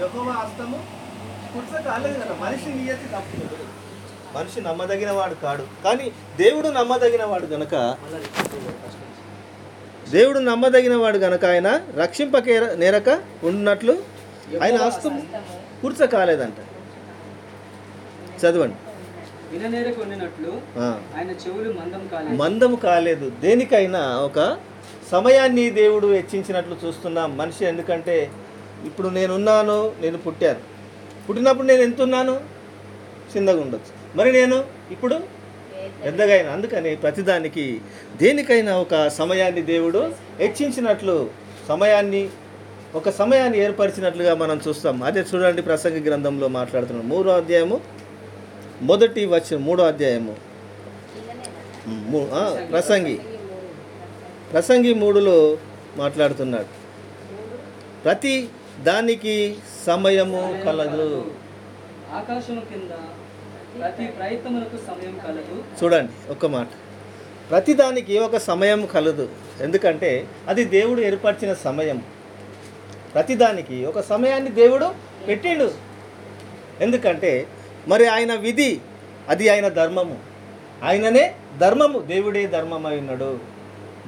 యహోవ హస్తము కుట్స కాలేదు కదా మనిషి నియతి తప్పు మనిషి నమ్మదగిన వాడు కాడు. కానీ దేవుడు నమ్మదగిన వాడు గనక దేవుడు నమ్మదగిన వాడు గనక ఆయన రక్షింపకే నేరక ఉన్నట్లు ఆయన హస్తం కుర్చ కాలేదంట. చదవండి. మందము కాలేదు. దేనికైనా ఒక సమయాన్ని దేవుడు హెచ్చించినట్లు చూస్తున్నాం మనిషి ఎందుకంటే ఇప్పుడు నేనున్నాను నేను పుట్టాను. పుట్టినప్పుడు నేను ఎంత ఉన్నాను చిన్నగా ఉండొచ్చు. మరి నేను ఇప్పుడు పెద్దగా అందుకని ప్రతిదానికి దేనికైనా ఒక సమయాన్ని దేవుడు హెచ్చించినట్లు సమయాన్ని ఒక సమయాన్ని ఏర్పరిచినట్లుగా మనం చూస్తాం. అదే చూడండి ప్రసంగ గ్రంథంలో మాట్లాడుతున్నాం మూడో అధ్యాయము మొదటి వచ్చిన మూడో అధ్యాయము. మూ- ప్రసంగి. ప్రసంగి మూడులో మాట్లాడుతున్నాడు. ప్రతి దానికి సమయము కలదు. ఆకాశము కింద ప్రతి ప్రయత్నములకు సమయం కలదు. చూడండి ఒక్క మాట. ప్రతిదానికి ఒక సమయం కలదు. ఎందుకంటే అది దేవుడు ఏర్పరిచిన సమయం ప్రతిదానికి ఒక సమయాన్ని దేవుడు పెట్టిండు. ఎందుకంటే మరి ఆయన విధి అది ఆయన ధర్మము. ఆయననే ధర్మము దేవుడే ధర్మం అయినాడు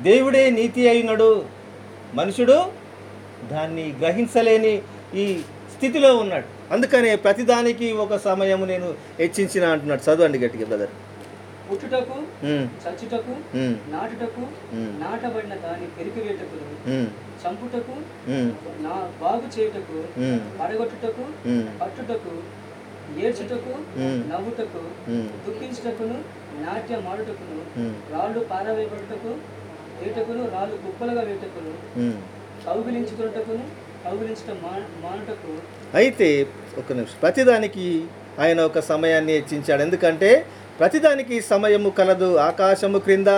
దేవుడే నీతి అయినాడు. మనుషుడు దాన్ని గ్రహించలేని ఈ స్థితిలో ఉన్నాడు. అందుకనే ప్రతిదానికి ఒక సమయము నేను హెచ్చించిన అంటున్నాడు. చదవండి గట్టిగా బ్రదర్ పుట్టుటకు చచ్చుటకు నాటుటకు నాటబడిన దాని పెరికివేటకును ఉమ్, చంపుటకు నా బాగు చేయుటకు పడగొట్టుటకు పట్టుటకు ఏడ్చుటకు. నవ్వుటకు దుఃఖించుటకును నాట్యం ఆడుటకును ఉమ్, రాళ్ళు పారవేయబడుటకు వేటకును రాళ్ళు కుప్పలుగా వేటకును. కౌగిలించుకున్నటకును మానుటకు అయితే ఒక నిమిషం. ప్రతిదానికి ఆయన ఒక సమయాన్ని హెచ్చించాడు ఎందుకంటే ప్రతిదానికి సమయము కలదు ఆకాశము క్రింద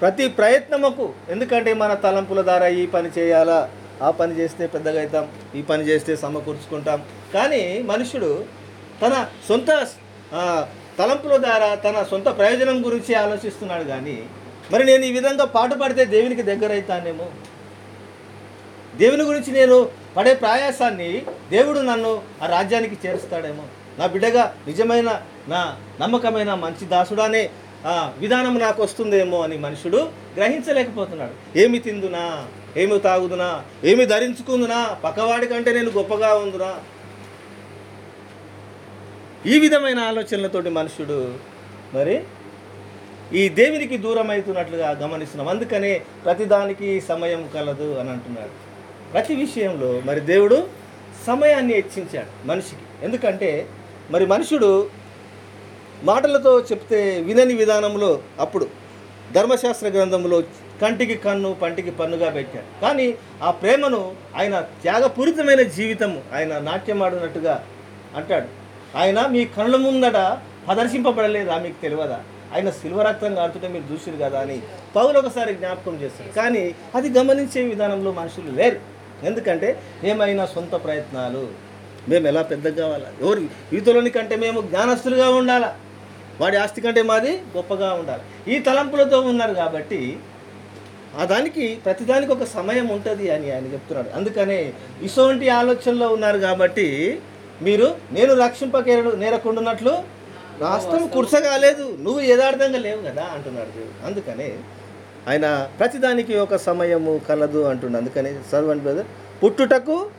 ప్రతి ప్రయత్నముకు. ఎందుకంటే మన తలంపుల ద్వారా ఈ పని చేయాలా? ఆ పని చేస్తే పెద్దగా అవుతాం ఈ పని చేస్తే సమకూర్చుకుంటాం. కానీ మనుషుడు తన సొంత తలంపుల ద్వారా తన సొంత ప్రయోజనం గురించి ఆలోచిస్తున్నాడు కానీ మరి నేను ఈ విధంగా పాటు పడితే దేవునికి దగ్గర అవుతానేమో దేవుని గురించి నేను పడే ప్రయాసాన్ని దేవుడు నన్ను ఆ రాజ్యానికి చేరుస్తాడేమో. నా బిడ్డగా నిజమైన నా నమ్మకమైన మంచి దాసుడానే ఆ, విధానం నాకు వస్తుందేమో అని మనుషుడు గ్రహించలేకపోతున్నాడు. ఏమి తిందునా? ఏమి తాగుదునా? ఏమి ధరించుకుందునా? పక్కవాడి కంటే నేను గొప్పగా ఉందునా? ఈ విధమైన ఆలోచనలతోటి మనుషుడు మరి ఈ దేవునికి దూరం అవుతున్నట్లుగా గమనిస్తున్నాం. అందుకనే ప్రతిదానికి సమయం కలదు అని అంటున్నాడు. ప్రతి విషయంలో మరి దేవుడు సమయాన్ని హెచ్చించాడు మనిషికి. ఎందుకంటే మరి మనుషుడు మాటలతో చెప్తే వినని విధానంలో అప్పుడు ధర్మశాస్త్ర గ్రంథంలో కంటికి కన్ను పంటికి పన్నుగా పెట్టాడు. కానీ ఆ ప్రేమను ఆయన త్యాగపూరితమైన జీవితము ఆయన నాట్యమాడినట్టుగా అంటాడు. ఆయన మీ కనుల ముందట ప్రదర్శింపబడలేదా మీకు తెలియదా? ఆయన శిల్వరక్తం కాడుతుంటే మీరు చూసిరు కదా అని పౌలు ఒకసారి జ్ఞాపకం చేస్తారు కానీ అది గమనించే విధానంలో మనుషులు లేరు. ఎందుకంటే ఏమైనా సొంత ప్రయత్నాలు. మేము ఎలా పెద్దగా కావాలా? ఎవరు యూతులని కంటే మేము జ్ఞానస్తులుగా ఉండాలా? వాడి ఆస్తి కంటే మాది గొప్పగా ఉండాలి. ఈ తలంపులతో ఉన్నారు కాబట్టి ఆ దానికి ప్రతిదానికి ఒక సమయం ఉంటుంది అని ఆయన చెప్తున్నాడు. అందుకనే ఇటువంటి ఆలోచనలో ఉన్నారు కాబట్టి మీరు నేను రక్షింపకే నేరకుండున్నట్లు రాష్ట్రం కుర్చగాలేదు. నువ్వు యథార్థంగా లేవు కదా అంటున్నాడు దేవుడు. అందుకనే ఆయన ప్రతిదానికి ఒక సమయము కలదు అంటున్నాడు అందుకని చదవండి బ్రదర్ పుట్టుటకు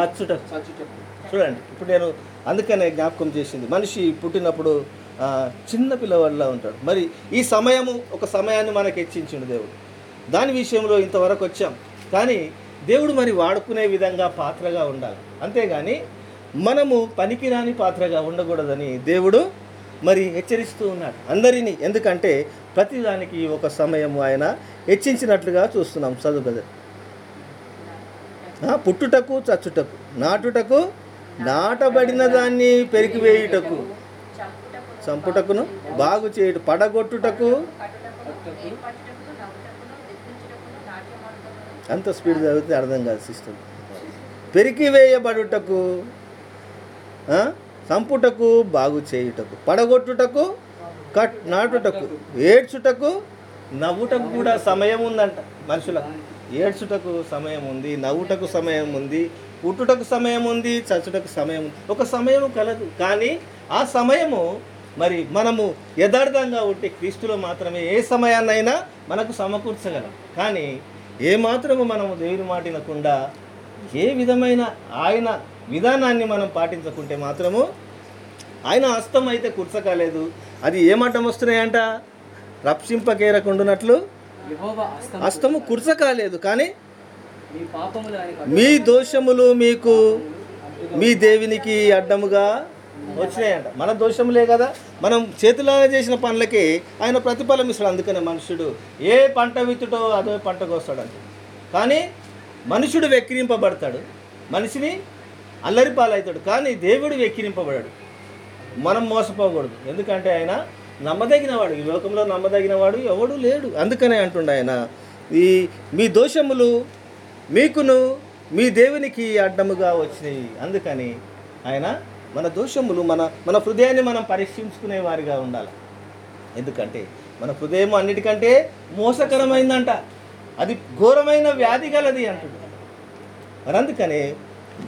చచ్చుటకు. చచ్చుటకు. చూడండి ఇప్పుడు నేను అందుకనే జ్ఞాపకం చేసింది. మనిషి పుట్టినప్పుడు చిన్న పిల్లవాడిలా ఉంటాడు. మరి ఈ సమయము ఒక సమయాన్ని మనకు హెచ్చించిండు దేవుడు. దాని విషయంలో ఇంతవరకు వచ్చాం. కానీ దేవుడు మరి వాడుకునే విధంగా పాత్రగా ఉండాలి. అంతేగాని మనము పనికిరాని పాత్రగా ఉండకూడదని దేవుడు మరి హెచ్చరిస్తూ ఉన్నాడు అందరినీ ఎందుకంటే ప్రతిదానికి ఒక సమయం ఆయన హెచ్చించినట్లుగా చూస్తున్నాం చదువు కదా పుట్టుటకు చచ్చుటకు నాటుటకు నాటబడిన దాన్ని పెరికివేయుటకు చంపుటకును బాగు చేయుట పడగొట్టుటకు అంత స్పీడ్ చదివితే అర్థం కాదు సిస్టమ్. పెరికివేయబడుటకు చంపుటకు బాగు చేయుటకు పడగొట్టుటకు కట్ నాటుటకు ఏడ్చుటకు నవ్వుటకు కూడా సమయం ఉందంట మనుషులకు ఏడ్చుటకు సమయం ఉంది నవ్వుటకు సమయం ఉంది పుట్టుటకు సమయం ఉంది చచ్చుటకు సమయం ఉంది. ఒక సమయం కలదు. కానీ ఆ సమయము మరి మనము యథార్థంగా ఉంటే క్రీస్తులో మాత్రమే ఏ సమయాన్నైనా మనకు సమకూర్చగలం. కానీ ఏ మాత్రము మనము దేవుని మాటినకుండా ఏ విధమైన ఆయన విధానాన్ని మనం పాటించకుంటే మాత్రము ఆయన హస్తం అయితే కూర్చకాలేదు. అది ఏ మట్టం వస్తున్నాయంట? రప్సింపకేరకుండునట్లు? హస్తము కుర్చకాలేదు కానీ మీ దోషములు మీకు మీ దేవునికి అడ్డముగా వచ్చినాయంట. మన దోషములే కదా. మనం చేతిలో చేసిన పనులకి ఆయన ప్రతిఫలం ఇస్తాడు. అందుకనే మనుషుడు ఏ పంట విత్తుటో అదే పంట కోస్తాడంట. కానీ మనుషుడు వెక్కిరింపబడతాడు. మనిషిని అల్లరి పాలవుతాడు కానీ దేవుడు వెక్కిరింపబడాడు. మనం మోసపోకూడదు. ఎందుకంటే ఆయన నమ్మదగినవాడు. ఈ లోకంలో నమ్మదగినవాడు ఎవడు లేడు. అందుకనే అంటుండ ఆయన ఈ మీ దోషములు మీకును మీ దేవునికి అడ్డముగా వచ్చినాయి అందుకని ఆయన మన దోషములు మన మన హృదయాన్ని మనం పరీక్షించుకునే వారిగా ఉండాలి. ఎందుకంటే మన హృదయం అన్నిటికంటే మోసకరమైందంట. అది ఘోరమైన వ్యాధి గలది అంటుంది మరి అందుకనే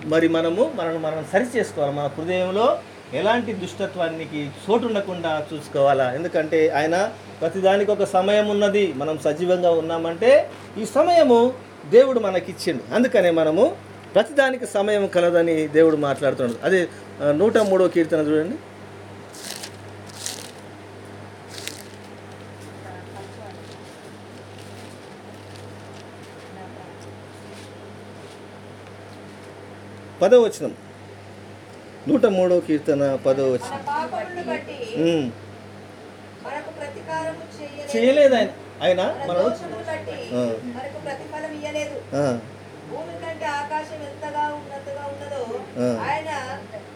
మరి మనము మనను మనం సరి చేసుకోవాలి. మన హృదయంలో ఎలాంటి దుష్టత్వానికి చోటు ఉండకుండా చూసుకోవాలా? ఎందుకంటే ఆయన ప్రతిదానికి ఒక సమయం ఉన్నది. మనం సజీవంగా ఉన్నామంటే ఈ సమయము దేవుడు మనకిచ్చిండు. అందుకనే మనము ప్రతిదానికి సమయం కలదని దేవుడు మాట్లాడుతున్నాడు. అదే నూట మూడో కీర్తన చూడండి పదో వచనం నూట మూడో కీర్తన పదో మన వచనం పాపములను బట్టి ఉమ్. మనకు ప్రతీకారము చేయలేదు చేయలేదు ఆయన ఆయన మన మనను దోషములు బట్టి ఆ. మనకు ప్రతిఫలం ఇయ్యలేదు ఆ, భూమి కంటే ఆకాశం ఎంతగా ఉన్నతగా ఉన్నదో ఆ. ఆయన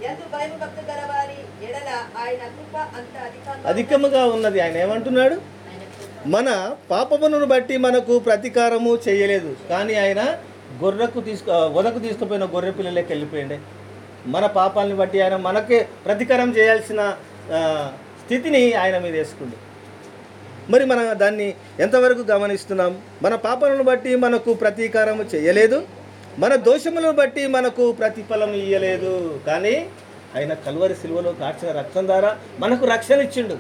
ఎంత భయము భక్తి గలవారి ఎడల ఆయన కృప అంత అధికంగా అధికముగా ఉన్నది. ఆయన ఏమంటున్నాడు? మన పాపమును బట్టి మనకు ప్రతీకారము చేయలేదు. కానీ ఆయన గొర్రెకు తీసుకు వదకు తీసుకుపోయిన గొర్రె పిల్లలకి వెళ్ళిపోయిండే. మన పాపాలని బట్టి ఆయన మనకే ప్రతీకారం చేయాల్సిన స్థితిని ఆయన మీద వేసుకుంది మరి మనం దాన్ని ఎంతవరకు గమనిస్తున్నాం? మన పాపాలను బట్టి మనకు ప్రతీకారం చేయలేదు. మన దోషములను బట్టి మనకు ప్రతిఫలం ఇయ్యలేదు. కానీ ఆయన కలువరి సిలువలో కాచిన రక్తం ద్వారా మనకు రక్షణ ఇచ్చిండు.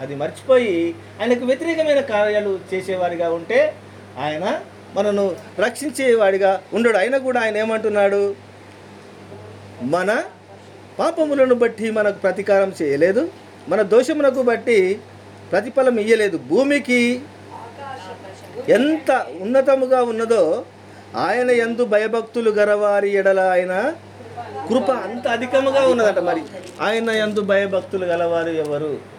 అది మర్చిపోయి ఆయనకు వ్యతిరేకమైన కార్యాలు చేసేవారిగా ఉంటే ఆయన మనను రక్షించేవాడిగా ఉండడు. అయినా కూడా ఆయన ఏమంటున్నాడు? మన పాపములను బట్టి మనకు ప్రతీకారం చేయలేదు. మన దోషమునకు బట్టి ప్రతిఫలం ఇయ్యలేదు. భూమికి ఎంత ఉన్నతముగా ఉన్నదో ఆయన ఎందు భయభక్తులు గలవారి ఎడల ఆయన కృప అంత అధికముగా ఉన్నదట మరి. ఆయన ఎందు భయభక్తులు గలవారు ఎవరు?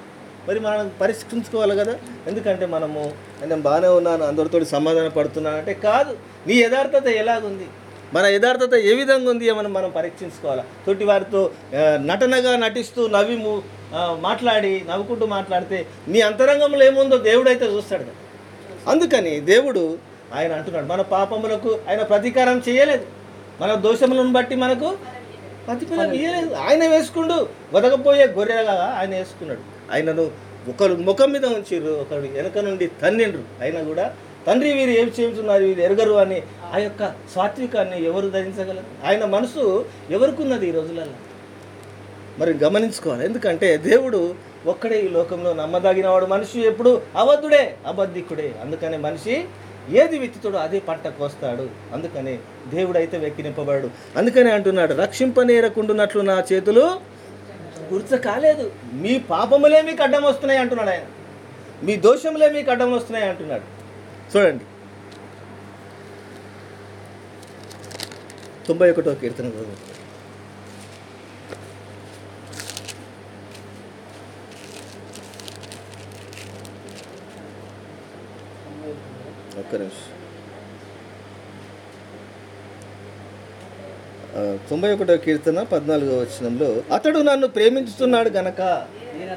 మరి మనం పరిష్కరించుకోవాలి కదా? ఎందుకంటే మనము నేను బాగానే ఉన్నాను అందరితో సమాధాన పడుతున్నాను అంటే కాదు. నీ యథార్థత ఎలాగుంది? మన యథార్థత ఏ విధంగా ఉంది ఏమని మనం పరీక్షించుకోవాలి? తోటి వారితో నటనగా నటిస్తూ నవ్వి మాట్లాడి నవ్వుకుంటూ మాట్లాడితే నీ అంతరంగంలో ఏముందో దేవుడు అయితే చూస్తాడు కదా. అందుకని దేవుడు ఆయన అంటున్నాడు మన పాపములకు ఆయన ప్రతీకారం చేయలేదు. మన దోషములను బట్టి మనకు ప్రతిఫలం ఇయ్యలేదు. ఆయన వేసుకుండు వదకపోయే గొర్రెగా ఆయన వేసుకున్నాడు. ఆయనను ఒకరు ముఖం మీద ఉంచిర్రు ఒకరు వెనక నుండి తన్నిండ్రు. అయినా కూడా తండ్రి వీరు ఏమి చేస్తున్నారు వీరు ఎరగరు అని ఆ యొక్క సాత్వికాన్ని ఎవరు ధరించగలరు? ఆయన మనసు ఎవరికున్నది ఈ రోజులలో మరి గమనించుకోవాలి. ఎందుకంటే దేవుడు ఒక్కడే ఈ లోకంలో నమ్మదగినవాడు మనిషి ఎప్పుడు అబద్ధుడే అబద్ధికుడే. అందుకనే మనిషి ఏది విత్తుతాడో అదే పంట కోస్తాడు. అందుకనే దేవుడైతే వెక్కినింపబడు అందుకనే అంటున్నాడు రక్షింపనేరకుండునట్లు నా చేతులు గుర్చ కాలేదు మీ పాపములే మీకు అడ్డం వస్తున్నాయి అంటున్నాడు ఆయన. మీ దోషములే మీకు అడ్డం వస్తున్నాయి అంటున్నాడు. చూడండి. తొంభై ఒకటో కీర్తన ఒక్క నిమిషం. తొంభై ఒకటో కీర్తన పద్నాలుగో వచనంలో అతడు నన్ను ప్రేమించుతున్నాడు గనక నేను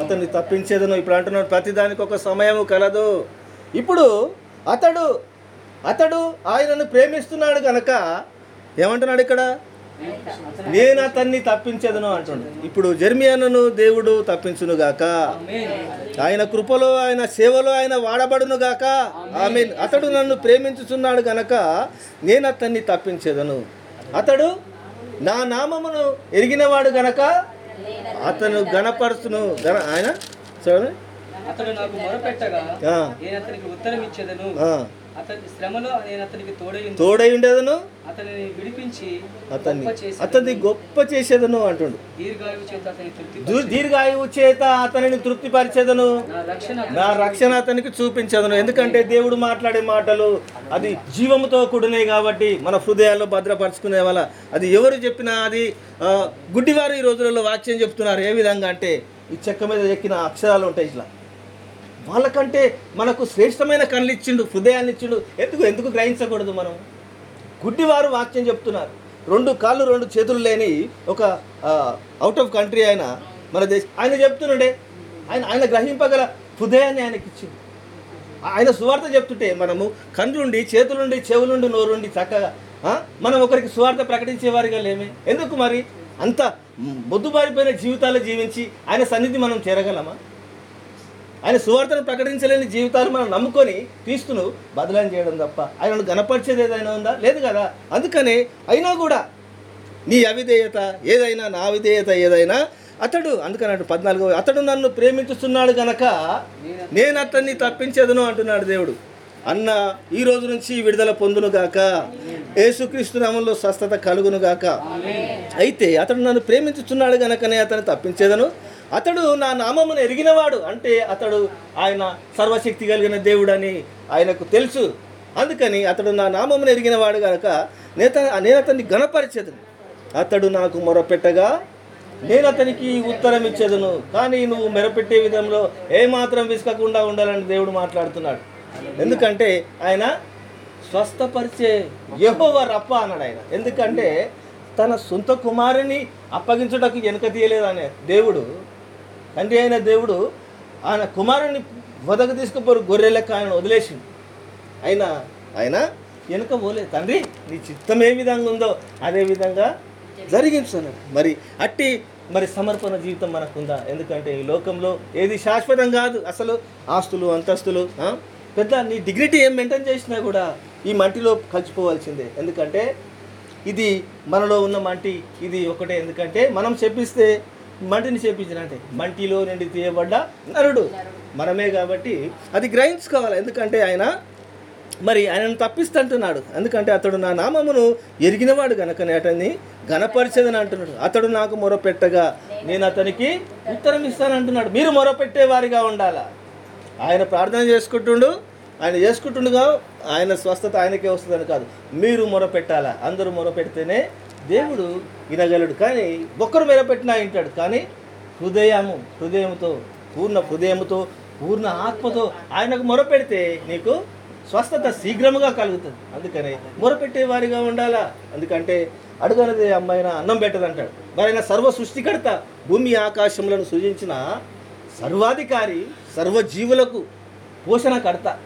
అతన్ని తప్పించేదను. ఇప్పుడు అంటున్నాడు ప్రతిదానికి ఒక సమయము కలదు. ఇప్పుడు అతడు అతడు ఆయనను ప్రేమిస్తున్నాడు గనక ఏమంటున్నాడు ఇక్కడ? నేను అతన్ని తప్పించేదను అంటున్నాడు. ఇప్పుడు జర్మియాను దేవుడు తప్పించును గాక. ఆయన కృపలో ఆయన సేవలో ఆయన వాడబడును గాక. ఆమె అతడు నన్ను ప్రేమించుచున్నాడు గనక నేను అతన్ని తప్పించేదను. అతడు నా నామమును ఎరిగినవాడు గనక అతను గణపరుచును గణ ఆయన చూడండి అతడు నాకు మొరపెట్టగా ఆ, నేను అతనికి ఉత్తరం ఇచ్చేదను. అతని శ్రమలో నేను అతనికి తోడై ఉండి తోడై ఉండేదను? అతనిని విడిపించి అతన్ని గొప్ప చేసి అతన్ని గొప్ప చేసేదను అంటుండు. దీర్ఘాయువు చేత అతని తృప్తి దూ- దీర్ఘాయువు చేత అతనిని తృప్తిపరిచేదను నా రక్షణ అతనికి చూపించదను. ఎందుకంటే దేవుడు మాట్లాడే మాటలు అది జీవముతో కూడినాయి కాబట్టి మన హృదయాల్లో భద్రపరచుకునే వాళ్ళ అది ఎవరు చెప్పినా అది గుడ్డివారు ఈ రోజులలో వాక్యం చెప్తున్నారు. ఏ విధంగా అంటే ఈ చెక్క మీద ఎక్కిన అక్షరాలు ఉంటాయి ఇట్లా. వాళ్ళకంటే మనకు శ్రేష్టమైన కళ్ళు ఇచ్చిండు హృదయాన్ని ఇచ్చిండు ఎందుకు ఎందుకు గ్రహించకూడదు మనం? గుడ్డివారు వాక్యం చెప్తున్నారు. రెండు కాళ్ళు రెండు చేతులు లేని ఒక అవుట్ ఆఫ్ కంట్రీ ఆయన మన దేశ ఆయన చెప్తున్నాడే. ఆయన ఆయన గ్రహింపగల హృదయాన్ని ఆయనకి ఇచ్చింది ఆయన సువార్త చెప్తుంటే మనము కండ్లుండి చేతులుండి చెవులుండి నోరుండి చక్కగా మనం ఒకరికి సువార్త ప్రకటించేవారిగా లేమే. ఎందుకు మరి? అంత మొద్దుబారిపోయిన జీవితాలు జీవించి ఆయన సన్నిధి మనం చేరగలమా? ఆయన సువార్తను ప్రకటించలేని జీవితాలు మనం నమ్ముకొని క్రీస్తును బదలాం చేయడం తప్ప ఆయనను గనపరిచేది ఏదైనా ఉందా? లేదు కదా. అందుకనే అయినా కూడా నీ అవిధేయత ఏదైనా నా అవిధేయత ఏదైనా అతడు అందుకని పద్నాలుగో అతడు నన్ను ప్రేమించుతున్నాడు గనక నేను అతన్ని తప్పించదును అంటున్నాడు దేవుడు. అన్న ఈ రోజు నుంచి విడుదల పొందును గాక. యేసుక్రీస్తు నామంలో స్వస్థత కలుగును గాక. అయితే అతడు నన్ను ప్రేమించుచున్నాడు గనకనే అతను తప్పించేదను. అతడు నా నామమును ఎరిగినవాడు అంటే అతడు ఆయన సర్వశక్తి కలిగిన దేవుడని ఆయనకు తెలుసు. అందుకని అతడు నా నామమును ఎరిగినవాడు కనుక నేత నేను అతన్ని గణపరిచేదను అతడు నాకు మొరపెట్టగా నేను అతనికి ఉత్తరం ఇచ్చేదను కానీ నువ్వు మెరపెట్టే విధంలో ఏమాత్రం విసుకకుండా ఉండాలని దేవుడు మాట్లాడుతున్నాడు. ఎందుకంటే ఆయన స్వస్థపరిచే యహోవ రప్ప అన్నాడు ఆయన. ఎందుకంటే తన సొంత కుమారుని అప్పగించుటకు వెనుక తీయలేదు అనే దేవుడు తండ్రి అయిన దేవుడు ఆయన కుమారుని వదకు తీసుకుపోరు గొర్రె లెక్క ఆయన వదిలేసిండు. అయినా ఆయన వెనుక పోలే తండ్రి నీ చిత్తం ఏ విధంగా ఉందో అదే విధంగా జరిగించున్నాడు మరి అట్టి మరి సమర్పణ జీవితం మనకుందా? ఎందుకంటే ఈ లోకంలో ఏది శాశ్వతం కాదు. అసలు ఆస్తులు అంతస్తులు పెద్ద నీ డిగ్నిటీ ఏం మెయింటైన్ చేసినా కూడా ఈ మంటిలో కలిసిపోవాల్సిందే. ఎందుకంటే ఇది మనలో ఉన్న మంటి ఇది ఒకటే. ఎందుకంటే మనం చెప్పిస్తే మంటిని చేపించిన అంటే మంటిలో నుండి తీయబడ్డ నరుడు. మనమే కాబట్టి అది గ్రహించుకోవాలి ఎందుకంటే ఆయన మరి ఆయనను తప్పిస్తుంటున్నాడు. ఎందుకంటే అతడు నా నామమును ఎరిగినవాడు గనక అతన్ని గణపరిచేదని అంటున్నాడు. అతడు నాకు మొరపెట్టగా నేను అతనికి ఉత్తరం ఇస్తానంటున్నాడు మీరు మొరపెట్టే వారిగా ఉండాలా? ఆయన ప్రార్థన చేసుకుంటుండు. ఆయన చేసుకుంటుండగా ఆయన స్వస్థత ఆయనకే వస్తుందని కాదు. మీరు మొరపెట్టాలా? అందరూ మొరపెడితేనే దేవుడు వినగలడు. కానీ ఒక్కరు మొరపెట్టినా వింటాడు. కానీ హృదయము హృదయముతో పూర్ణ హృదయముతో పూర్ణ ఆత్మతో ఆయనకు మొరపెడితే నీకు స్వస్థత శీఘ్రముగా కలుగుతుంది. అందుకని మొరపెట్టే వారిగా ఉండాలా? ఎందుకంటే అడుగనది అమ్మాయిన అన్నం పెట్టదంటాడు. మరి ఆయన సర్వ సృష్టికర్త భూమి ఆకాశములను సృజించిన సర్వాధికారి సర్వజీవులకు పోషణకర్త.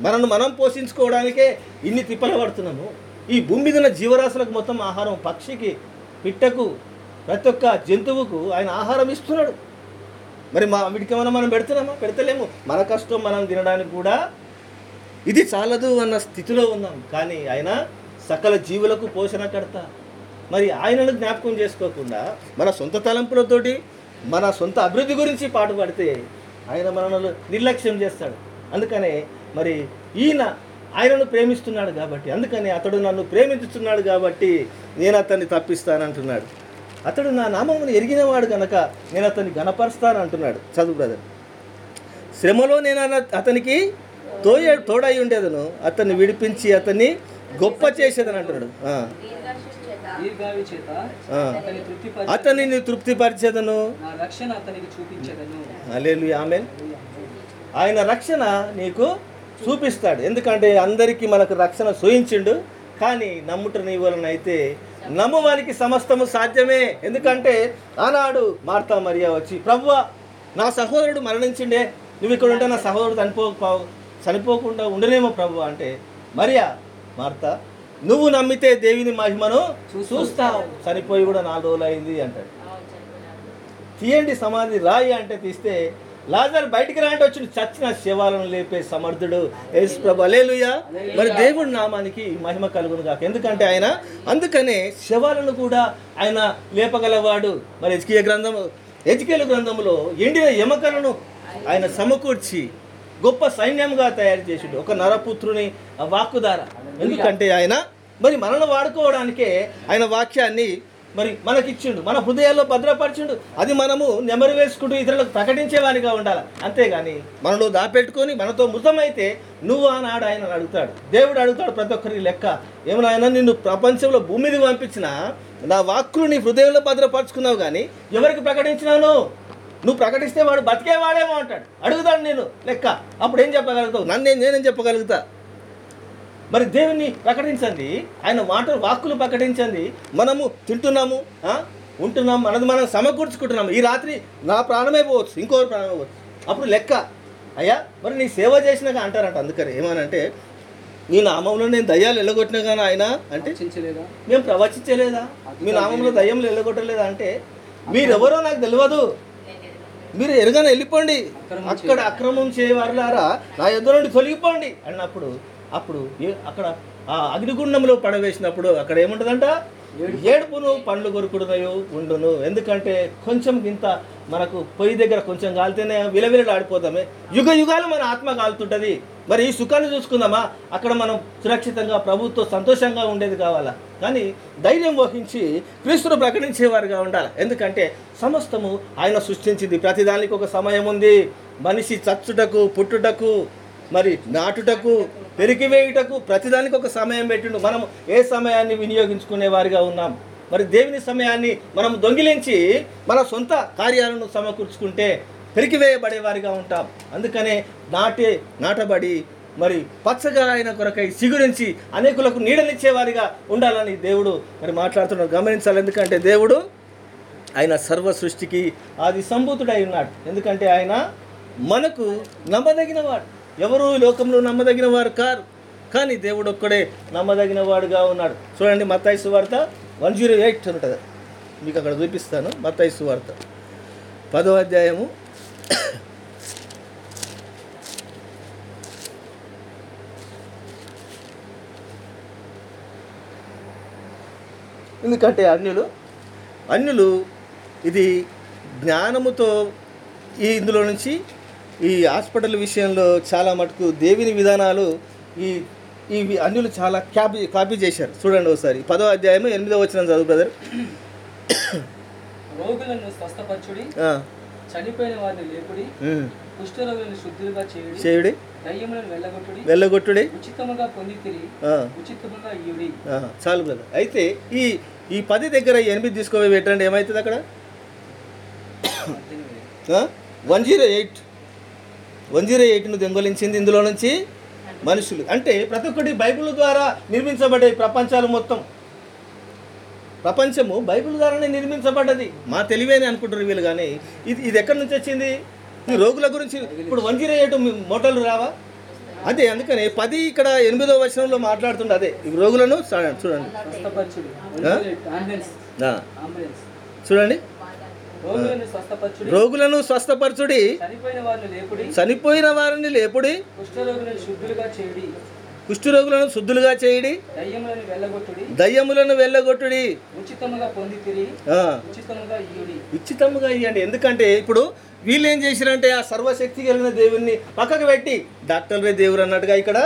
మనను మనం పోషించుకోవడానికే ఇన్ని తిప్పలు పడుతున్నాము. ఈ భూమి మీద ఉన్న జీవరాశులకు మొత్తం ఆహారం పక్షికి పిట్టకు ప్రతి ఒక్క జంతువుకు ఆయన ఆహారం ఇస్తున్నాడు. మరి మా వీడికి ఏమైనా మనం పెడుతున్నామా? పెడతలేము. మన కష్టం మనం తినడానికి కూడా ఇది చాలదు అన్న స్థితిలో ఉన్నాం. కానీ ఆయన సకల జీవులకు పోషణకర్త మరి ఆయనను జ్ఞాపకం చేసుకోకుండా మన సొంత తలంపులతోటి మన సొంత అభివృద్ధి గురించి పాటుపడితే ఆయన మనల్ని నిర్లక్ష్యం చేస్తాడు. అందుకనే మరి ఈయన ఆయనను ప్రేమిస్తున్నాడు కాబట్టి. అందుకని అతడు నన్ను ప్రేమించుతున్నాడు కాబట్టి నేను అతన్ని తప్పిస్తానంటున్నాడు. అతడు నా నామమును ఎరిగినవాడు కనుక నేను అతన్ని గణపరుస్తాను అంటున్నాడు చదువు బ్రదర్. శ్రమలో నేను అతనికి తోయ తోడై ఉండేదను. అతన్ని విడిపించి అతన్ని గొప్ప చేసేదని అంటున్నాడు అతనిని తృప్తిపరిచేదను. అలేలు ఆమె ఆయన రక్షణ నీకు చూపిస్తాడు. ఎందుకంటే అందరికీ మనకు రక్షణ సూయించిండు. కానీ నమ్ముట నీ అయితే నమ్మువానికి సమస్తము సాధ్యమే. ఎందుకంటే ఆనాడు మార్తా మరియా వచ్చి ప్రభువా నా సహోదరుడు మరణించిండే. నువ్వు ఇక్కడ ఉంటే నా సహోదరుడు చనిపో చనిపోకుండా ఉండనేమో ప్రభు అంటే మరియా మార్తా నువ్వు నమ్మితే దేవిని మహిమను చూస్తావు. చనిపోయి కూడా నాలుగు రోజులు అయింది అంటాడు. తీయండి సమాధి రాయి అంటే తీస్తే లాజర్ బయటికి రాంటే వచ్చిన చచ్చిన శవాలను లేపే సమర్థుడు యేసు ప్రభు. అలేలుయా మరి దేవుడి నామానికి మహిమ కలుగును కాక ఎందుకంటే ఆయన అందుకనే శవాలను కూడా ఆయన లేపగలవాడు. మరి ఎజ్కియ గ్రంథము ఎజ్కేల గ్రంథములో ఎండిన ఎమకలను ఆయన సమకూర్చి గొప్ప సైన్యంగా తయారు చేసిండు. ఒక నరపుత్రుని వాక్కుదార. ఎందుకంటే ఆయన మరి మనల్ని వాడుకోవడానికే ఆయన వాక్యాన్ని మరి మనకిచ్చిండు మన హృదయాల్లో భద్రపరిచిండు అది మనము నెమరు వేసుకుంటూ ఇతరులకు ప్రకటించేవానిగా ఉండాలి. అంతేగాని మనలో దాపెట్టుకొని మనతో మృతమైతే నువ్వు ఆనాడు ఆయన అడుగుతాడు. దేవుడు అడుగుతాడు ప్రతి ఒక్కరికి లెక్క ఏమైనా నిన్ను ప్రపంచంలో భూమి మీద పంపించిన నా వాక్కులు నీ హృదయంలో భద్రపరుచుకున్నావు కానీ ఎవరికి ప్రకటించినాను? నువ్వు ప్రకటిస్తే వాడు బతికేవాడేమో అంటాడు. అడుగుతాడు నేను లెక్క. అప్పుడు ఏం చెప్పగలుగుతావు? నన్ను నేను నేనేం చెప్పగలుగుతా? మరి దేవుని ప్రకటించండి. ఆయన మాట వాక్కులు ప్రకటించండి. మనము తింటున్నాము? ఉంటున్నాం మనది మనం సమకూర్చుకుంటున్నాము. ఈ రాత్రి నా ప్రాణమే పోవచ్చు ఇంకోటి ప్రాణమే పోవచ్చు. అప్పుడు లెక్క. అయ్యా మరి నీ సేవ చేసినాక అంటారంట అందుకని. ఏమనంటే నీ నామంలో నేను దయ్యాలు వెళ్ళగొట్టినా కానీ ఆయన అంటే మేము ప్రవచించలేదా? మీ నామంలో దయ్యంలో వెళ్ళగొట్టలేదా అంటే మీరెవరో నాకు తెలియదు మీరు ఎరగానే వెళ్ళిపోండి. అక్కడ అక్రమం చేయవారులారా? నా ఎదురు నుండి తొలగిపోండి అన్నప్పుడు అప్పుడు అక్కడ ఆ అగ్నిగుండంలో పడవేసినప్పుడు అక్కడ ఏముంటుందంట? ఏడుపును పండ్లు కొరుకుడునయు ఉండును. ఎందుకంటే కొంచెం ఇంత మనకు పొయ్యి దగ్గర కొంచెం కాలితేనే విలవిలలాడిపోతామే యుగ యుగాలు మన ఆత్మ కాలుతుంటుంది. మరి ఈ సుఖాన్ని చూసుకుందామా? అక్కడ మనం సురక్షితంగా ప్రభుత్వ సంతోషంగా ఉండేది కావాలా? కానీ ధైర్యం వహించి క్రీస్తును ప్రకటించేవారుగా ఉండాలి. ఎందుకంటే సమస్తము ఆయన సృష్టించింది. ప్రతిదానికి ఒక సమయం ఉంది. మనిషి చచ్చుటకు పుట్టుటకు మరి నాటుటకు పెరికివేయుటకు ప్రతిదానికి ఒక సమయం పెట్టిండు. మనం ఏ సమయాన్ని వినియోగించుకునే వారిగా ఉన్నాం? మరి దేవుని సమయాన్ని మనం దొంగిలించి మన సొంత కార్యాలను సమకూర్చుకుంటే పెరికివేయబడేవారిగా ఉంటాం. అందుకనే నాటే నాటబడి మరి పచ్చగా ఆయన కొరకై సిగురించి అనేకులకు నీడనిచ్చేవారిగా ఉండాలని దేవుడు మరి మాట్లాడుతున్నాడు. గమనించాలి. ఎందుకంటే దేవుడు ఆయన సర్వ సృష్టికి ఆది సంభూతుడై ఉన్నాడు. ఎందుకంటే ఆయన మనకు నమ్మదగినవాడు. ఎవరు లోకంలో నమ్మదగిన వారు కారు. కానీ దేవుడు ఒక్కడే నమ్మదగిన వాడుగా ఉన్నాడు. చూడండి మత్తాయిసు వార్త వన్ జీరో ఎయిట్ ఉంటుంది మీకు అక్కడ చూపిస్తాను మత్తాయిసు వార్త. పదో అధ్యాయము. ఎందుకంటే అన్యులు అన్యులు ఇది జ్ఞానముతో ఈ ఇందులో నుంచి ఈ హాస్పిటల్ విషయంలో చాలా మటుకు దేవుని విధానాలు ఈ ఈ అన్యులు చాలా కాపీ కాపీ చేశారు. చూడండి ఒకసారి. పదో అధ్యాయం ఎనిమిదో వచ్చిన చదువు బ్రదర్. రోగులను స్వస్థపరచుడి చనిపోయిన వారిని లేపుడి. కుష్ఠరోగులను శుద్ధులుగా చేయుడి చేయుడి. దయ్యములను వెళ్ళగొట్టుడి వెళ్ళగొట్టుడి. ఉచితముగా పొంది తిరిగి ఉచితముగా ఇయుడి. చాలు బ్రదర్. అయితే ఈ ఈ పది దగ్గర ఎనిమిది తీసుకోపోయి పెట్టండి. ఏమవుతుంది అక్కడ? One zero eight. One zero ఎయిట్ను దొంగలించింది. ఇందులో నుంచి మనుషులు. అంటే ప్రతి ఒక్కటి బైబిల్ ద్వారా నిర్మించబడ్డాయి ప్రపంచాలు మొత్తం. ప్రపంచము బైబిల్ ద్వారానే నిర్మించబడ్డది. మా తెలివేని అనుకుంటారు వీళ్ళు కానీ. ఇది ఇది ఎక్కడి నుంచి వచ్చింది? ఈ రోగుల గురించి. ఇప్పుడు వన్ జీరో ఎయిట్ మోటార్లు రావా? అదే అందుకని పది ఇక్కడ ఎనిమిదో వచనంలో మాట్లాడుతుండే అదే. ఈ రోగులను చూడండి. చూడండి. రోగులను స్వస్థపరచుడి. చనిపోయిన వారిని లేపుడి. కుష్ఠరోగులను శుద్ధులుగా చేయుడి. దయ్యములను వెళ్ళగొట్టుడి. ఉచితముగా ఇవ్వండి ఎందుకంటే ఇప్పుడు వీళ్ళు ఏం చేశారంటే ఆ సర్వశక్తి కలిగిన దేవుణ్ణి పక్కకు పెట్టి డాక్టర్లే దేవుడు అన్నట్టుగా ఇక్కడ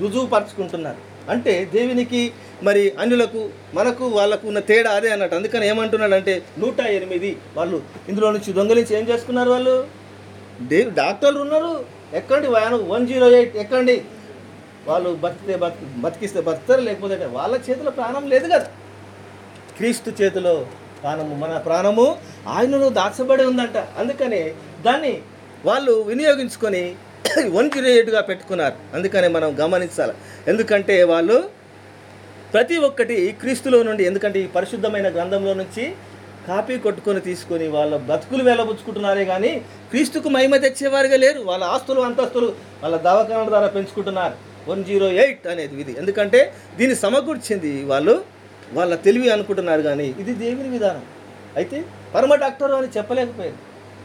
రుజువుపరుచుకుంటున్నారు. అంటే దేవునికి మరి అన్యులకు మనకు వాళ్ళకు ఉన్న తేడా అదే అన్నట్టు. అందుకని ఏమంటున్నాడంటే నూట ఎనిమిది వాళ్ళు ఇందులో నుంచి దొంగలించి ఏం చేసుకున్నారు వాళ్ళు? దేవు డాక్టర్లు ఉన్నారు. ఎక్కండి వాయన వన్ జీరో ఎయిట్ ఎక్కండి. వాళ్ళు బతికితే బతి బతికిస్తే బతుకుతారు లేకపోతే వాళ్ళ చేతిలో ప్రాణం లేదు కదా. క్రీస్తు చేతిలో ప్రాణము మన ప్రాణము ఆయనలో దాచబడి ఉందంట. అందుకనే దాన్ని వాళ్ళు వినియోగించుకొని వన్ జీరో ఎయిట్గా పెట్టుకున్నారు. అందుకనే మనం గమనించాలి. ఎందుకంటే వాళ్ళు ప్రతి ఒక్కటి క్రీస్తులో నుండి ఎందుకంటే ఈ పరిశుద్ధమైన గ్రంథంలో నుంచి కాపీ కొట్టుకొని తీసుకొని వాళ్ళ బతుకులు వెళ్ళబుచ్చుకుంటున్నారే కానీ క్రీస్తుకు మహిమ తెచ్చేవారుగా లేరు. వాళ్ళ ఆస్తులు అంతస్తులు వాళ్ళ దవాఖాన ద్వారా పెంచుకుంటున్నారు. వన్ జీరో ఎయిట్ అనేది ఇది ఎందుకంటే దీన్ని సమకూర్చింది వాళ్ళు. వాళ్ళ తెలివి అనుకుంటున్నారు కానీ ఇది దేవుని విధానం. అయితే పరమ డాక్టర్ అని చెప్పలేకపోయారు.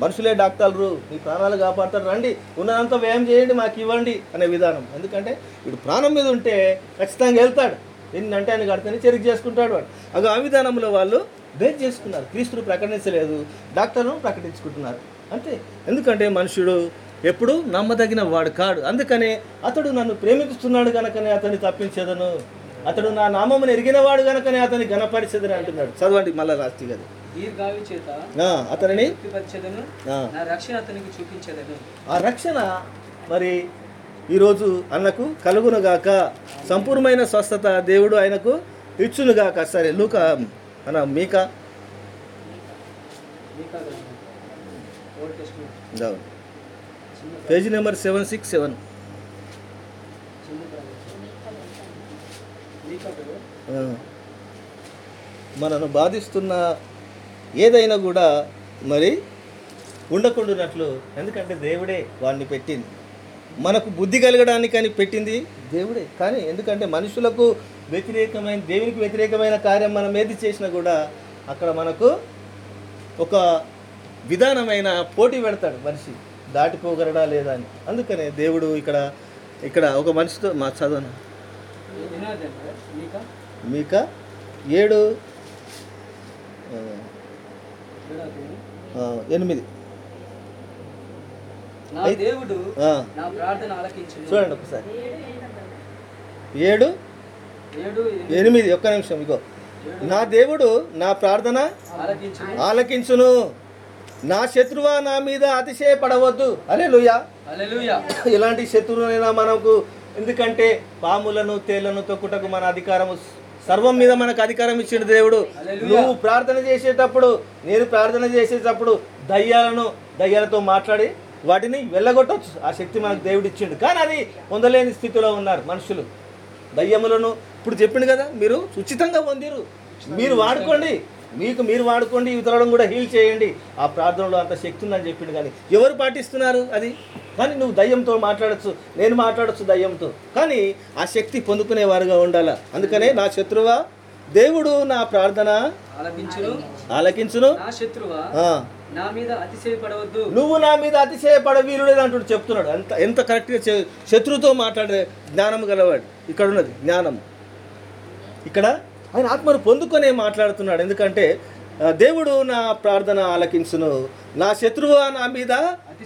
మనుషులే డాక్టర్లు మీ ప్రాణాలు కాపాడతారు. రండి ఉన్నదంతా వ్యయం చేయండి మాకు ఇవ్వండి అనే విధానం. ఎందుకంటే వీడు ప్రాణం మీద ఉంటే ఖచ్చితంగా వెళ్తాడు. ఎన్నంటే ఆయన కడితేనే చెరిగి చేసుకుంటాడు వాడు. అగో ఆ విధానంలో వాళ్ళు బేస్ చేసుకున్నారు. క్రీస్తును ప్రకటించలేదు. డాక్టర్లను ప్రకటించుకుంటున్నారు. అంతే. ఎందుకంటే మనుషుడు ఎప్పుడు నమ్మదగిన వాడు కాడు. అందుకనే అతడు నన్ను ప్రేమిస్తున్నాడు కనుకనే అతన్ని తప్పించేదను. అతడు నా నామమును ఎరిగినవాడు కనుకనే అతన్ని గణపరిచేదని అంటున్నాడు. చదవండి మళ్ళీ లాస్ట్ గది అతనిని? ఆ, రక్షణ అతనికి చూపించదను. ఆ రక్షణ మరి ఈరోజు అన్నకు కలుగునుగాక. సంపూర్ణమైన స్వస్థత దేవుడు ఆయనకు ఇచ్చునుగాక. సరే లూక అన్న మీక. Page number seven six seven? మనను బాధిస్తున్న ఏదైనా కూడా మరి ఉండకుండానట్లు. ఎందుకంటే దేవుడే వాడిని పెట్టింది. మనకు బుద్ధి కలగడానికి అని పెట్టింది దేవుడే. కానీ ఎందుకంటే మనుషులకు వ్యతిరేకమైన దేవునికి వ్యతిరేకమైన కార్యం మనం ఏది చేసినా కూడా అక్కడ మనకు ఒక విధానమైన పోటీ పెడతాడు మనిషి. దాటిపోగలడా లేదా అని. అందుకనే దేవుడు ఇక్కడ ఇక్కడ ఒక మనిషితో మా చదవను? మీకా? మీక? ఏడు? ఎనిమిది. చూడండి ఒకసారి. ఏడు. ఎనిమిది, ఒక్క నిమిషం ఇగో. నా దేవుడు నా ప్రార్థన ఆలకించును. నా శత్రువా నా మీద అతిశయపడవద్దు. అరే లుయా ఇలాంటి శత్రువునైనా మనకు ఎందుకంటే పాములను తేళ్ళను తొక్కుటకు మన అధికారము సర్వం మీద మనకు అధికారం ఇచ్చిండు దేవుడు. నువ్వు ప్రార్థన చేసేటప్పుడు నేను ప్రార్థన చేసేటప్పుడు దయ్యాలను దయ్యాలతో మాట్లాడి వాటిని వెళ్ళగొట్టవచ్చు ఆ శక్తి మనకు దేవుడు ఇచ్చిండు. కానీ అది పొందలేని స్థితిలో ఉన్నారు మనుషులు. దయ్యములను ఇప్పుడు చెప్పిండు కదా మీరు ఉచితంగా పొందిరు. మీరు వాడుకోండి. మీకు మీరు వాడుకోండి ఇతరులను కూడా హీల్ చేయండి. ఆ ప్రార్థనలో అంత శక్తి ఉందని చెప్పిండు కానీ ఎవరు పాటిస్తున్నారు అది? కానీ నువ్వు దయ్యంతో మాట్లాడచ్చు నేను మాట్లాడచ్చు దయ్యంతో. కానీ ఆ శక్తి పొందుకునేవారుగా ఉండాలా. అందుకనే నా శత్రువా దేవుడు నా ప్రార్థన ఆలకించును. ఆలకించును. నా శత్రువా ఆ, నా మీద అతిశయపడవద్దు. నువ్వు నా మీద అతిశయపడ వీరుడేది అంటూ చెప్తున్నాడు. ఎంత ఎంత కరెక్ట్గా శత్రువుతో మాట్లాడే జ్ఞానం గలవాడు. ఇక్కడ ఉన్నది జ్ఞానం ఇక్కడ ఆయన ఆత్మను పొందుకొనే మాట్లాడుతున్నాడు. ఎందుకంటే దేవుడు నా ప్రార్థన ఆలకించును. నా శత్రువు నా మీద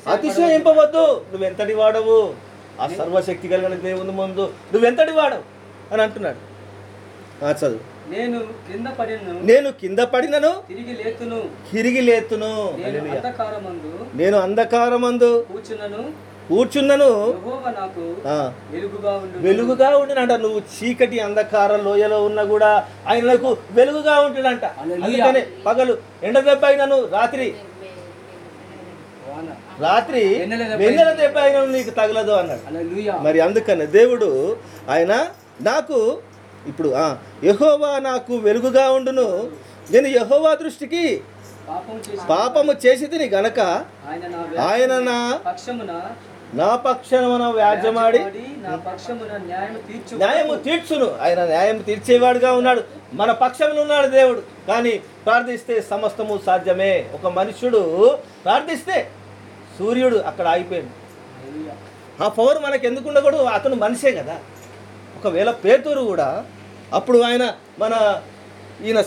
అతిశయింపవద్దు నువ్వెంతటి వాడవు? ఆ సర్వశక్తి కలిగిన దేవుని ముందు నువ్వెంతటి వాడవు? అని అంటున్నాడు. చదువు. నేను కింద పడిను నేను కింద పడినను. తిరిగి లేతును. తిరిగి లేతును. నేను అంధకారమందు కూర్చున్నను కూర్చున్నను నాకు వెలుగుగా ఉండు వెలుగుగా ఉండినంట. నువ్వు చీకటి అంధకార లోయలో ఉన్నా కూడా ఆయనకు వెలుగుగా ఉంటుడంట. అందుకనే పగలు ఎండ దెబ్బ అయినను రాత్రి. రాత్రి వెన్నెల దెబ్బ అయిన నీకు తగలదు అన్నాడు. మరి అందుకనే దేవుడు ఆయన నాకు ఇప్పుడు ఆ, యెహోవా నాకు వెలుగుగా ఉండును. నేను యెహోవా దృష్టికి పాపము చేసి తిని గనక ఆయన నా ఆయన నా పక్షమున వ్యాజ్యమాడి న్యాయము తీర్చును. ఆయన న్యాయం తీర్చేవాడుగా ఉన్నాడు. మన పక్షంలో ఉన్నాడు దేవుడు. కానీ ప్రార్థిస్తే సమస్తము సాధ్యమే. ఒక మనుషుడు ప్రార్థిస్తే సూర్యుడు అక్కడ ఆగిపోయాడు. హల్లెలూయా. ఆ పవర్ మనకు ఎందుకు ఉండకూడదు? అతను మనిషే కదా. ఒకవేళ పేతూరు కూడా అప్పుడు ఆయన మన ఈయన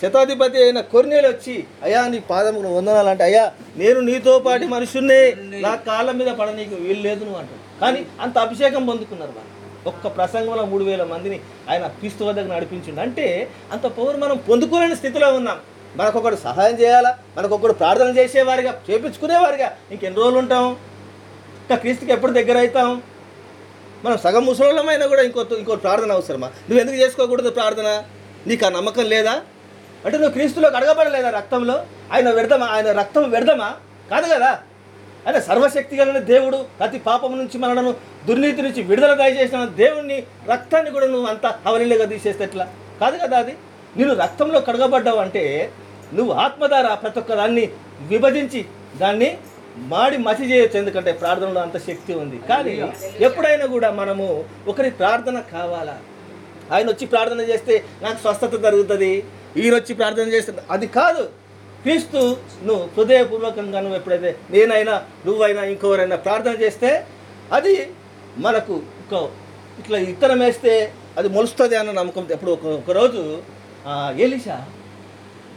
శతాధిపతి అయిన కొర్నేలు వచ్చి అయ్యా నీ పాదమును వందనాలంటే అయ్యా నేను నీతో పాటి మనుషున్నే నా కాళ్ళ మీద పడ నీకు వీలు లేదు నువ్వు అంటాడు కానీ అంత అభిషేకం పొందుకున్నారు వాళ్ళు. ఒక్క ప్రసంగంలో మూడు వేల మందిని ఆయన క్రీస్తు వద్దకు నడిపించిండు. అంటే అంత పవర్ మనం పొందుకోలేని స్థితిలో ఉన్నాం. మనకొకడు సహాయం చేయాలా? మనకొకడు ప్రార్థన చేసేవారిగా చేపించుకునేవారిగా ఇంకెన్ని రోజులు ఉంటాం? ఇంకా క్రీస్తుకి ఎప్పుడు దగ్గర అవుతాం? మనం సగం ముసలోళ్ళమైనా కూడా ఇంకో ఇంకో ప్రార్థన అవసరమా? నువ్వు ఎందుకు చేసుకోకూడదు ప్రార్థన? నీకు ఆ నమ్మకం లేదా? అంటే నువ్వు క్రీస్తులో అడగబడలేదా రక్తంలో? ఆయన వ్యర్థమా? ఆయన రక్తం వ్యర్థమా? కాదు కదా. ఆయన సర్వశక్తి కలిగిన దేవుడు ప్రతి పాపం నుంచి మనను దుర్నీతి నుంచి విడుదల దయచేసిన దేవుణ్ణి రక్తాన్ని కూడా నువ్వు అంత అవలీలగా తీసేస్తే ఎట్లా? కాదు కదా అది. నేను రక్తంలో కడగబడ్డావు అంటే నువ్వు ఆత్మ ద్వారా ప్రతి ఒక్క దాన్ని విభజించి దాన్ని మాడి మసి చేయొచ్చు. ఎందుకంటే ప్రార్థనలో అంత శక్తి ఉంది. కానీ ఎప్పుడైనా కూడా మనము ఒకరి ప్రార్థన కావాలా? ఆయన వచ్చి ప్రార్థన చేస్తే నాకు స్వస్థత జరుగుతుంది. ఈయన వచ్చి ప్రార్థన చేస్తే అది కాదు. క్రీస్తును హృదయపూర్వకంగా నువ్వు ఎప్పుడైతే నేనైనా నువ్వైనా ఇంకెవరైనా ప్రార్థన చేస్తే అది మనకు ఒక ఇట్లా ఇత్తనం వేస్తే అది మొలుస్తుంది అన్న నమ్మకం ఎప్పుడు ఒక ఒకరోజు ఆ,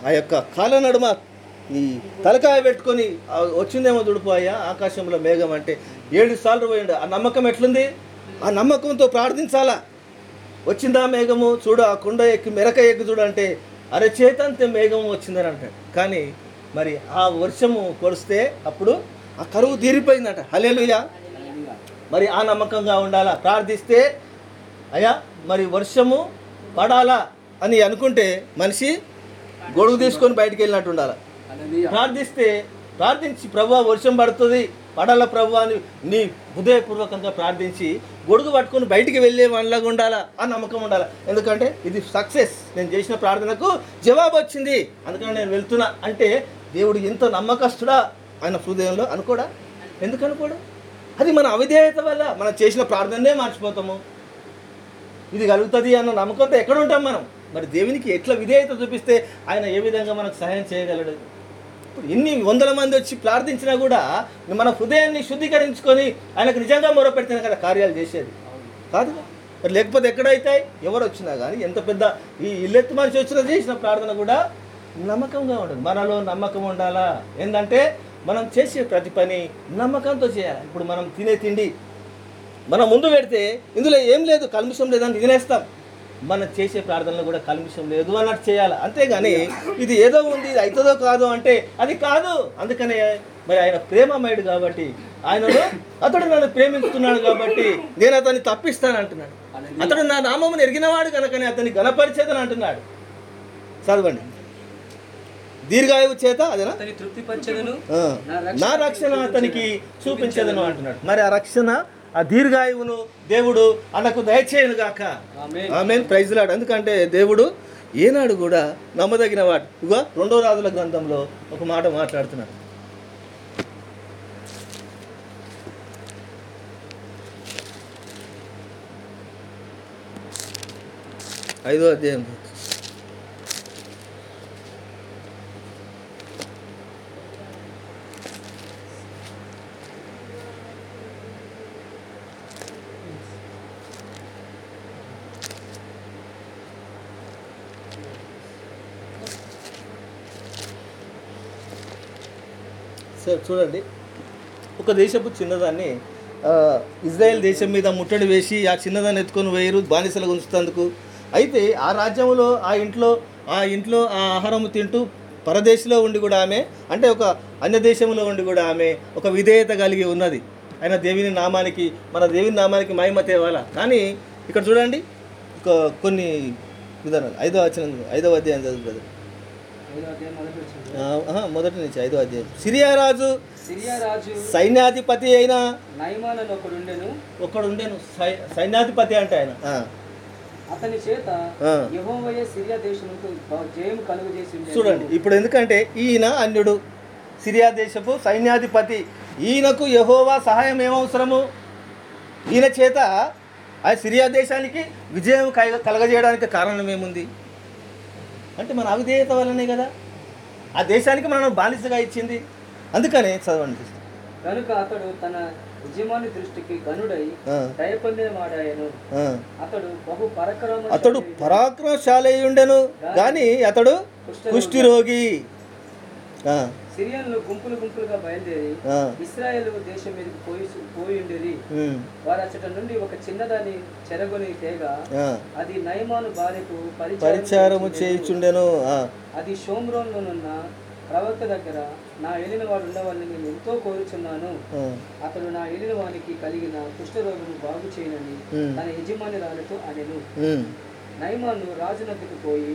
ఆ యొక్క కాల నడుమ ఈ తలకాయ పెట్టుకొని వచ్చిందేమో దుడిపోయా ఆకాశంలో మేఘం అంటే ఏడు సార్లు పోయిండు. ఆ నమ్మకం ఎట్లుంది? ఆ నమ్మకంతో ప్రార్థించాలా? వచ్చిందా మేఘము? చూడు ఆ కుండ ఎక్కి మెరక ఎక్కి చూడు అంటే అరే చేతంతే మేఘము వచ్చిందని అంటాడు. కానీ మరి ఆ వర్షము కొడిస్తే అప్పుడు ఆ కరువు తీరిపోయిందట. హలేలుయా మరి ఆ నమ్మకంగా ఉండాలా? ప్రార్థిస్తే అయ్యా మరి వర్షము పడాలా అని అనుకుంటే మనిషి గొడుగు తీసుకొని బయటికి వెళ్ళినట్టు ఉండాలి? ప్రార్థిస్తే ప్రార్థించి ప్రభు వర్షం పడుతుంది. పడాల ప్రభు అని నీ హృదయపూర్వకంగా ప్రార్థించి గొడుగు పట్టుకొని బయటికి వెళ్ళే వాళ్ళగా ఉండాలా? ఆ నమ్మకం ఉండాలా? ఎందుకంటే ఇది సక్సెస్ నేను చేసిన ప్రార్థనకు జవాబు వచ్చింది. అందుకని నేను వెళ్తున్నా. అంటే దేవుడు ఎంత నమ్మకస్తుడా? ఆయన హృదయంలో అనుకోడా? ఎందుకు అనుకోడా? అది మన అవిధేయత వల్ల మనం చేసిన ప్రార్థననే మర్చిపోతాము. ఇది కలుగుతుంది అన్న నమ్మకంతో ఎక్కడ ఉంటాం మనం? మరి దేవునికి ఎట్లా విధేయత చూపిస్తే ఆయన ఏ విధంగా మనకు సహాయం చేయగలడు? ఇప్పుడు ఎన్ని వందల మంది వచ్చి ప్రార్థించినా కూడా మన హృదయాన్ని శుద్ధీకరించుకొని ఆయనకు నిజంగా మొరపెడితేనే కదా కార్యాలు చేసేది. కాదు. మరి లేకపోతే ఎక్కడైతాయి? ఎవరు వచ్చినా కానీ ఎంత పెద్ద ఈ ఇల్లెత్తు మనిషి వచ్చినా చేసిన ప్రార్థన కూడా నమ్మకంగా ఉండదు మనలో నమ్మకం ఉండాలా? ఏంటంటే మనం చేసే ప్రతి పని నమ్మకంతో చేయాలి. ఇప్పుడు మనం తినే తిండి మనం ముందు పెడితే ఇందులో ఏం లేదు కల్మిషం లేదని తినేస్తాం. మనం చేసే ప్రార్థనలో కూడా కల్మిషం లేదు అన్నట్టు చేయాలి. అంతేగాని ఇది ఏదో ఉంది ఇది అవుతుందో కాదో అంటే అది కాదు. అందుకనే మరి ఆయన ప్రేమమయుడు కాబట్టి ఆయనలో అతడు నన్ను ప్రేమిస్తున్నాడు కాబట్టి నేను అతన్ని తప్పిస్తాను అంటున్నాడు. అతడు నా నామమును ఎరిగినవాడు కనుకనే అతన్ని గణపరిచేదని అంటున్నాడు. చదవండి. దీర్ఘాయువు చేత అదేనా? నా రక్షణ అతనికి చూపించదను అంటున్నాడు. మరి ఆ రక్షణ ఆ దీర్ఘాయువును దేవుడు అన్నకు దయచేయను గాక. ఆమేన్. ఆమెన్. Praise Lord. ఎందుకంటే దేవుడు ఏనాడు కూడా నమ్మదగిన వాడు. ఇగో రెండో రాజుల గ్రంథంలో ఒక మాట మాట్లాడుతున్నాడు. ఐదో అధ్యాయం. చూడండి. ఒక దేశపు చిన్నదాన్ని ఇజ్రాయెల్ దేశం మీద ముట్టడి వేసి ఆ చిన్నదాన్ని ఎత్తుకొని వేయరు బానిసలుగా ఉంచుతందుకు అయితే ఆ రాజ్యంలో ఆ ఇంట్లో ఆ ఇంట్లో ఆ ఆహారం తింటూ పరదేశంలో ఉండి కూడా ఆమె అంటే ఒక అన్య దేశంలో ఉండి కూడా ఆమె ఒక విధేయత కలిగి ఉన్నది. ఆయన దేవుని నామానికి మన దేవుని నామానికి మహిమ తేవాలా. కానీ ఇక్కడ చూడండి ఒక కొన్ని విధానాలు. ఐదో వచనం ఐదో అధ్యాయం ఐదో అధ్యాయం మొదటి నుంచి ఐదో అధ్యాయం. సిరియా రాజు సిరియా రాజు సైన్యాధిపతి అయిన నయమాన్ అని ఒకడుండెను. ఒకడు ఉండేను సై సైన్యాధిపతి అంటే ఆయన. ఆ, అతని చేత సిరియా దేశముకు జయం. చూడండి ఇప్పుడు ఎందుకంటే ఈయన అన్యుడు. సిరియా దేశపు సైన్యాధిపతి. ఈయనకు యహోవా సహాయం ఏమవసరము? ఈయన చేత ఆ సిరియా దేశానికి విజయం కలగ కలగజేయడానికి కారణం ఏముంది? అంటే మన అవిధేయత వల్లనే కదా. ఆ దేశానికి మనం బానిసగా ఇచ్చింది. అందుకనే చదవండి కనుక అతడు తన యజమాని దృష్టికి గనుడై ఆ, దయపొందిన వాడాయను ఆ. అతడు బహు పరక్రమ అతడు పరాక్రమశాలి ఉండెను. కానీ అతడు కుష్ఠిరోగి సిరియన్లు గుంపులు గుంపులుగా బయలుదేరి ఇస్రాయేల్ దేశం మీదకి పోయి పోయిండేది వారు అచ్చట నుండి ఒక చిన్నదాన్ని చెరగొని తేగా. అది నయమాను భార్యకు పరిచారము చేయుచుండెను. అది షోమ్రోన్లోనున్న ప్రవక్త దగ్గర నా ఏలిన వాడు ఉండవాలని నేను ఎంతో కోరుచున్నాను. అతడు నా ఏలిన వానికి కలిగిన కుష్ఠరోగము బాగు చేయనని తన యజమాని రాలతో అనెను. నయమాను రాజు నద్దకు పోయి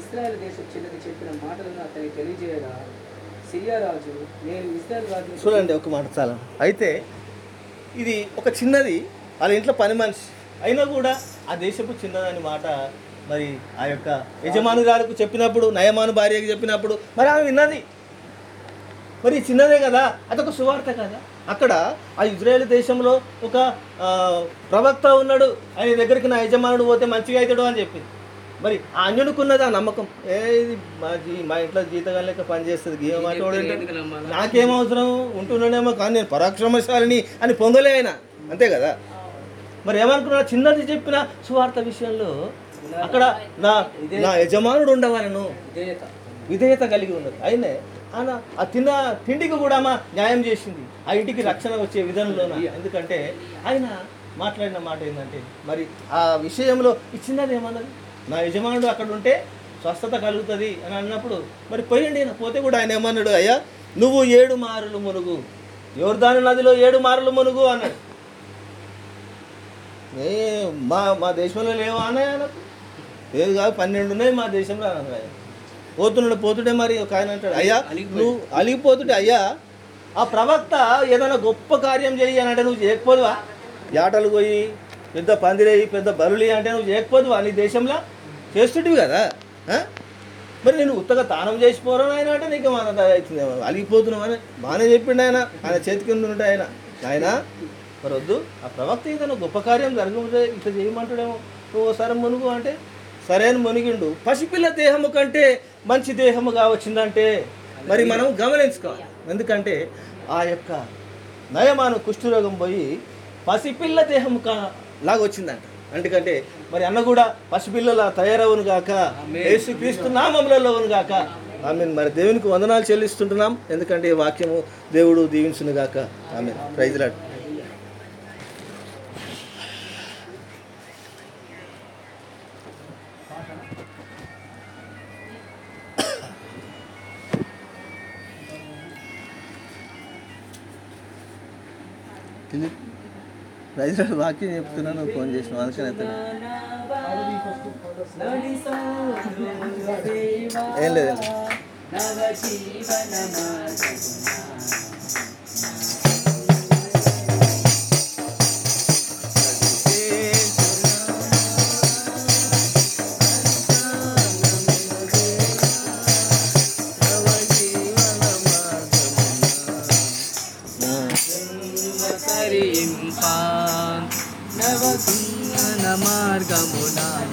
ఇస్రాయల్ దేశం చిన్నది చెప్పిన మాటలను అతనికి తెలియజేయగా చూడండి ఒక మాట చాలా. అయితే ఇది ఒక చిన్నది వాళ్ళ ఇంట్లో పని మనిషి. అయినా కూడా ఆ దేశపు చిన్నదని మాట మరి ఆ యొక్క యజమానురాలకు చెప్పినప్పుడు నయమాను భార్యకి చెప్పినప్పుడు మరి ఆమె విన్నది. మరి చిన్నదే కదా అదొక సువార్త కదా. అక్కడ ఆ ఇజ్రాయేల్ దేశంలో ఒక ప్రవక్త ఉన్నాడు ఆయన దగ్గరికి నా యజమానుడు పోతే మంచిగా అవుతాడు అని చెప్పింది. మరి ఆ అన్యునుకున్నది ఆ నమ్మకం. ఏ ఇది మా జీ మా ఇంట్లో జీతగా లెక్క పనిచేస్తుంది? నాకేం అవసరం? ఉంటున్నాడేమో కానీ నేను పరాక్రమశాలిని అని పొందలే ఆయన. అంతే కదా? మరి ఏమనుకున్నా చిన్నది చెప్పిన సువార్త విషయంలో అక్కడ నా నా యజమానుడు ఉండవాలను. విధేయత. కలిగి ఉన్నది. అయినే ఆయన ఆ తిన్న తిండికి కూడా మా న్యాయం చేసింది. ఆ ఇంటికి రక్షణ వచ్చే విధానంలోన. ఎందుకంటే ఆయన మాట్లాడిన మాట ఏంటంటే మరి ఆ విషయంలో ఈ చిన్నది ఏమన్నది? నా యజమానుడు అక్కడ ఉంటే స్వస్థత కలుగుతుంది అని అన్నప్పుడు మరి పోయండి పోతే కూడా ఆయన ఏమన్నాడు అయ్యా నువ్వు ఏడు మారులు మునుగు. యోర్దాను నదిలో ఏడు మారులు మునుగు అన్నాడు. ఏ మా మా దేశంలో లేవా అన్నాయి ఆయనకు? లేదు కాదు పన్నెండు ఉన్నాయి మా దేశంలో అన్నాడు పోతున్నాడు పోతుంటే మరి ఒక ఆయన అంటాడు అయ్యా నువ్వు అలిగిపోతుంటే అయ్యా ఆ ప్రవక్త ఏదైనా గొప్ప కార్యం చేయి అని అంటే నువ్వు చేయకపోదువా? యాటలు పోయి పెద్ద పందిరేయి పెద్ద బరులి అంటే నువ్వు చేయకపోదువా నీ దేశంలో? చేస్తుంటివి కదా మరి నేను ఉత్తగా తానం చేసిపోరాను ఆయన అంటే నీకు మన అవుతుంది అలిగిపోతున్నావు అని బాగానే చెప్పిండు ఆయన ఆయన చేతి కింద ఉంటే ఆయన. ఆయన మరి వద్దు ఆ ప్రవక్త ఏదైనా గొప్ప కార్యం జరగకపోతే ఇట్లా చేయమంటాడేమో? ఓసారి మునుగు అంటే సరైన మునిగిండు. పసిపిల్ల దేహము కంటే మంచి దేహముగా వచ్చిందంటే మరి మనం గమనించుకోవాలి. ఎందుకంటే ఆ యొక్క నయమాను కుష్ఠరోగం పోయి పసిపిల్ల దేహము కా లాగా వచ్చిందంట ఎందుకంటే మరి అన్న కూడా పసిపిల్లల తయారవును గాక. యేసుక్రీస్తు నామములలో గాక. ఆమె మరి దేవునికి వందనాలు చెల్లిస్తుంటున్నాం. ఎందుకంటే ఈ వాక్యము దేవుడు దీవించును గాక. ఆమె ప్రైజ్లాడు రైతు వాక్యం చెప్తున్నాను ఫోన్ చేసిన అందుకని ఎత్తలే. ఏం లేదు